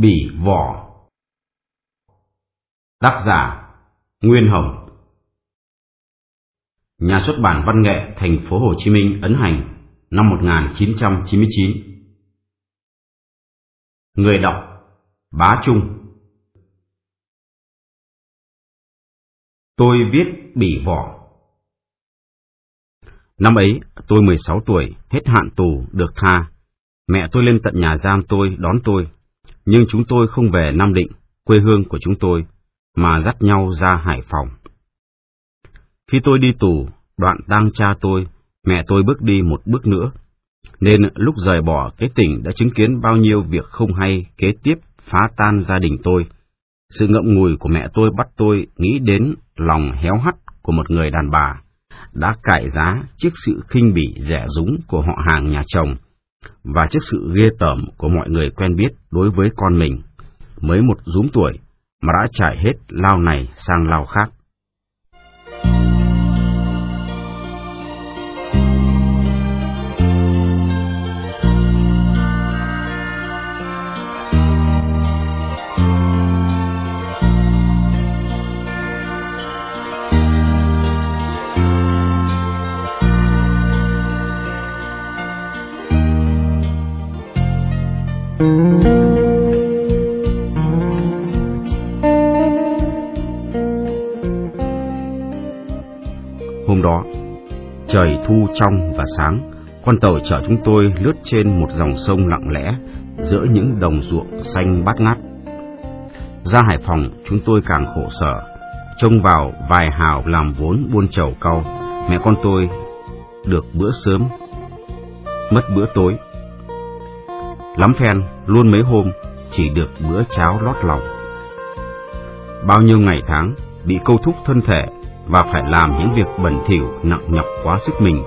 Bỉ vỏ. Tác giả Nguyên Hồng. Nhà xuất bản văn nghệ thành phố Hồ Chí Minh ấn hành năm 1999 Người đọc Bá Trung. Tôi viết bỉ vỏ. Năm ấy, tôi 16 tuổi, hết hạn tù, được tha. Mẹ tôi lên tận nhà giam tôi, đón tôi. Nhưng chúng tôi không về Nam Định, quê hương của chúng tôi, mà dắt nhau ra Hải Phòng. Khi tôi đi tù, đoạn tang cha tôi, mẹ tôi bước đi một bước nữa. Nên lúc rời bỏ cái tỉnh đã chứng kiến bao nhiêu việc không hay kế tiếp phá tan gia đình tôi. Sự ngậm ngùi của mẹ tôi bắt tôi nghĩ đến lòng héo hắt của một người đàn bà đã cải giá trước sự khinh bỉ rẻ rúng của họ hàng nhà chồng và trước sự ghê tởm của mọi người quen biết đối với con mình, mới một rúm tuổi mà đã trải hết lao này sang lao khác. Thu trong và sáng, con tàu chở chúng tôi lướt trên một dòng sông lặng lẽ giữa những đồng ruộng xanh bát ngát. Ra Hải Phòng, chúng tôi càng khổ sở, trông vào vài hào làm vốn buôn chầu cau, mẹ con tôi được bữa sớm, mất bữa tối. Lắm phen, luôn mấy hôm, chỉ được bữa cháo lót lòng. Bao nhiêu ngày tháng, bị câu thúc thân thể và phải làm những việc bẩn thỉu nặng nhọc quá sức mình,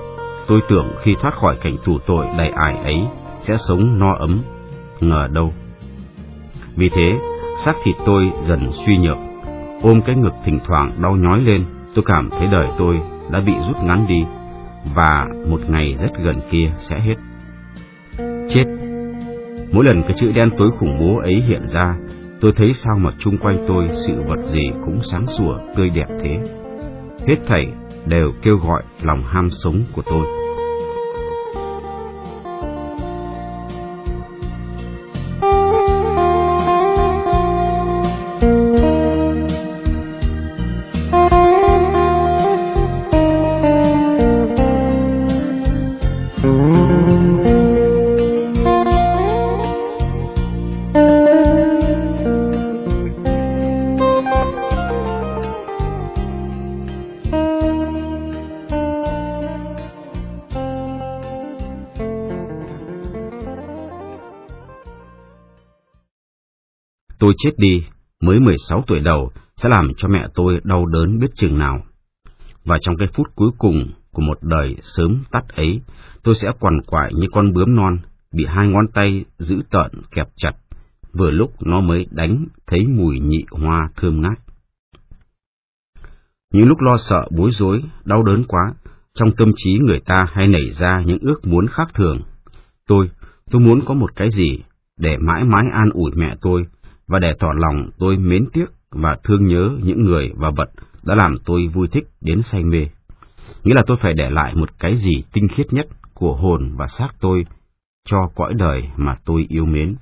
tôi tưởng khi thoát khỏi cảnh tù tội đầy ải ấy sẽ sống no ấm, ngờ đâu. Vì thế, xác thịt tôi dần suy nhược, ôm cái ngực thỉnh thoảng đau nhói lên, tôi cảm thấy đời tôi đã bị rút ngắn đi, và một ngày rất gần kia sẽ hết. Chết Mỗi lần cái chữ đen tối khủng bố ấy hiện ra, tôi thấy sao mà chung quanh tôi sự vật gì cũng sáng sủa, tươi đẹp thế. Hết thảy đều kêu gọi lòng ham sống của tôi. Tôi chết đi, mới 16 tuổi đầu, sẽ làm cho mẹ tôi đau đớn biết chừng nào. Và trong cái phút cuối cùng của một đời sớm tắt ấy, tôi sẽ quằn quại như con bướm non, bị hai ngón tay giữ tợn kẹp chặt, vừa lúc nó mới đánh thấy mùi nhị hoa thơm ngát. Những lúc lo sợ bối rối, đau đớn quá, trong tâm trí người ta hay nảy ra những ước muốn khác thường. Tôi, tôi muốn có một cái gì để mãi mãi an ủi mẹ tôi và để tỏ lòng tôi mến tiếc và thương nhớ những người và vật đã làm tôi vui thích đến say mê. Nghĩa là tôi phải để lại một cái gì tinh khiết nhất của hồn và xác tôi cho cõi đời mà tôi yêu mến.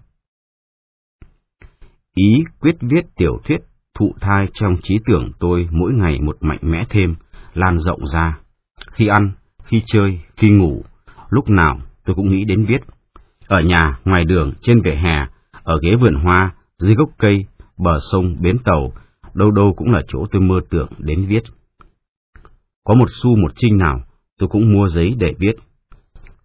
Ý quyết viết tiểu thuyết thụ thai trong trí tưởng tôi mỗi ngày một mạnh mẽ thêm, lan rộng ra. Khi ăn, khi chơi, khi ngủ, lúc nào tôi cũng nghĩ đến viết. Ở nhà, ngoài đường, trên vỉa hè, ở ghế vườn hoa, dưới gốc cây, bờ sông, bến tàu, đâu đâu cũng là chỗ tôi mơ tưởng đến viết. Có một xu một trinh nào, tôi cũng mua giấy để viết.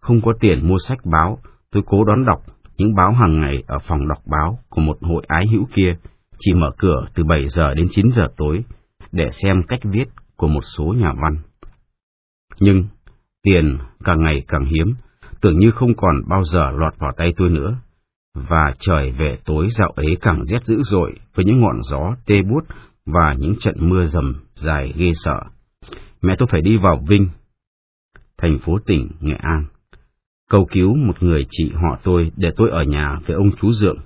Không có tiền mua sách báo, tôi cố đón đọc những báo hàng ngày ở phòng đọc báo của một hội ái hữu kia, chỉ mở cửa từ 7 giờ đến 9 giờ tối, để xem cách viết của một số nhà văn. Nhưng, tiền càng ngày càng hiếm, tưởng như không còn bao giờ lọt vào tay tôi nữa và trời về tối dạo ấy càng rét dữ dội với những ngọn gió tê bút và những trận mưa rầm dài ghê sợ. Mẹ tôi phải đi vào Vinh, thành phố tỉnh Nghệ An, cầu cứu một người chị họ tôi để tôi ở nhà với ông chú Dượng.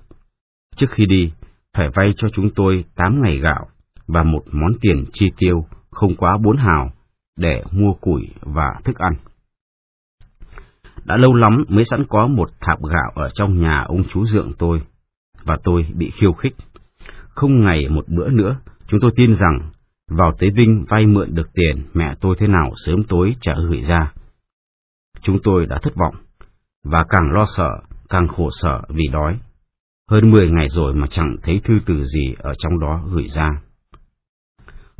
Trước khi đi, phải vay cho chúng tôi 8 ngày gạo và một món tiền chi tiêu không quá bốn hào để mua củi và thức ăn. Đã lâu lắm mới sẵn có một thạp gạo ở trong nhà ông chú dượng tôi, và tôi bị khiêu khích. Không ngày một bữa nữa, chúng tôi tin rằng vào tới Vinh vay mượn được tiền mẹ tôi thế nào sớm tối trả gửi ra. Chúng tôi đã thất vọng, và càng lo sợ, càng khổ sở vì đói. Hơn 10 ngày rồi mà chẳng thấy thư từ gì ở trong đó gửi ra.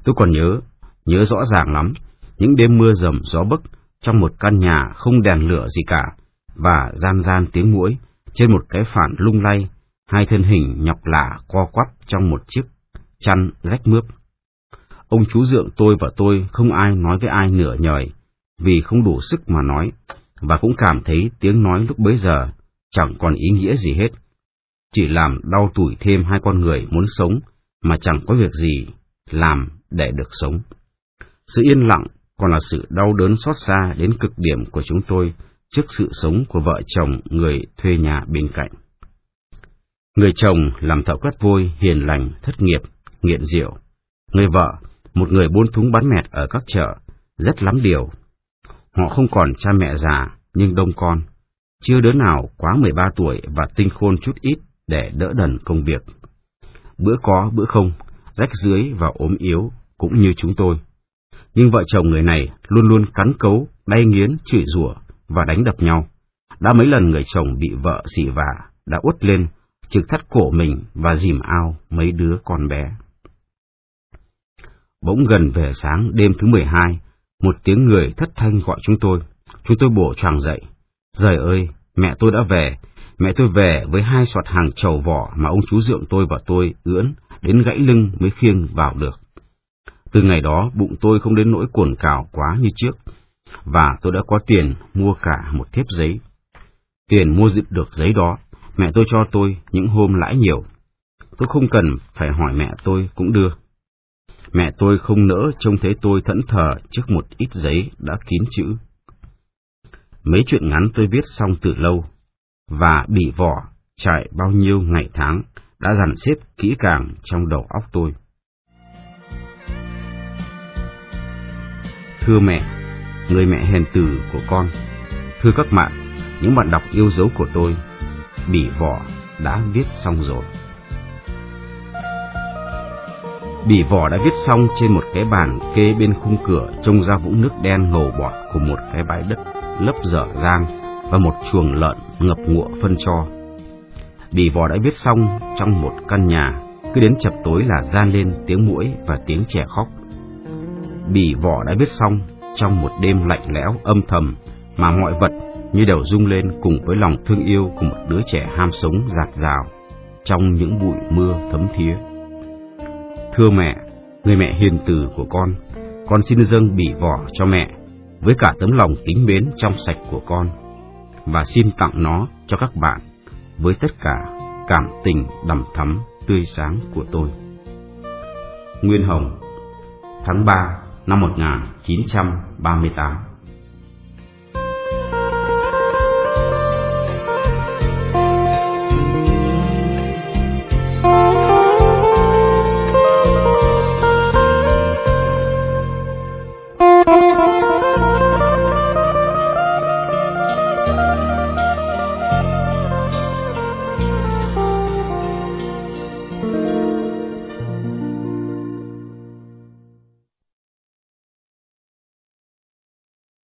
Tôi còn nhớ, nhớ rõ ràng lắm, những đêm mưa rầm gió bấc trong một căn nhà không đèn lửa gì cả, và gian gian tiếng mũi, trên một cái phản lung lay, hai thân hình nhọc lạ co quắp trong một chiếc chăn rách mướp. Ông chú dượng tôi và tôi không ai nói với ai nửa nhời, vì không đủ sức mà nói, và cũng cảm thấy tiếng nói lúc bấy giờ chẳng còn ý nghĩa gì hết. Chỉ làm đau tủi thêm hai con người muốn sống, mà chẳng có việc gì làm để được sống. Sự yên lặng còn là sự đau đớn xót xa đến cực điểm của chúng tôi trước sự sống của vợ chồng người thuê nhà bên cạnh. Người chồng làm thợ quét vôi, hiền lành, thất nghiệp, nghiện rượu. Người vợ, một người buôn thúng bán mẹt ở các chợ, rất lắm điều. Họ không còn cha mẹ già, nhưng đông con. Chưa đứa nào quá 13 tuổi và tinh khôn chút ít để đỡ đần công việc. Bữa có, bữa không, rách dưới và ốm yếu, cũng như chúng tôi. Nhưng vợ chồng người này luôn luôn cắn cấu, đay nghiến, chửi rủa và đánh đập nhau. Đã mấy lần người chồng bị vợ xỉ vả, đã uất lên, trực thắt cổ mình và dìm ao mấy đứa con bé. Bỗng gần về sáng đêm thứ 12, một tiếng người thất thanh gọi chúng tôi. Chúng tôi bổ choàng dậy. Trời ơi, mẹ tôi đã về. Mẹ tôi về với hai sọt hàng trầu vỏ mà ông chú dượng tôi và tôi ưỡn đến gãy lưng mới khiêng vào được. Từ ngày đó, bụng tôi không đến nỗi cuồn cào quá như trước, và tôi đã có tiền mua cả một thép giấy. Tiền mua dựng được giấy đó, mẹ tôi cho tôi những hôm lãi nhiều. Tôi không cần phải hỏi mẹ tôi cũng đưa. Mẹ tôi không nỡ trông thấy tôi thẫn thờ trước một ít giấy đã kín chữ. Mấy chuyện ngắn tôi viết xong từ lâu, và bị vỏ trải bao nhiêu ngày tháng đã dàn xếp kỹ càng trong đầu óc tôi. Thưa mẹ, người mẹ hiền từ của con, thưa các bạn, những bạn đọc yêu dấu của tôi, bỉ vỏ đã viết xong rồi. Bỉ vỏ đã viết xong trên một cái bàn kê bên khung cửa trông ra vũng nước đen ngầu bọt của một cái bãi đất lấp dở dang và một chuồng lợn ngập ngụa phân cho. Bỉ vỏ đã viết xong trong một căn nhà, cứ đến chập tối là gian lên tiếng mũi và tiếng trẻ khóc. Bỉ vỏ đã viết xong trong một đêm lạnh lẽo âm thầm mà mọi vật như đều rung lên cùng với lòng thương yêu của một đứa trẻ ham sống giạt rào trong những bụi mưa thấm thía. Thưa mẹ, người mẹ hiền từ của con, con xin dâng bỉ vỏ cho mẹ với cả tấm lòng kính mến trong sạch của con và xin tặng nó cho các bạn với tất cả cảm tình đầm thắm tươi sáng của tôi. Nguyên Hồng Tháng 3 năm 1938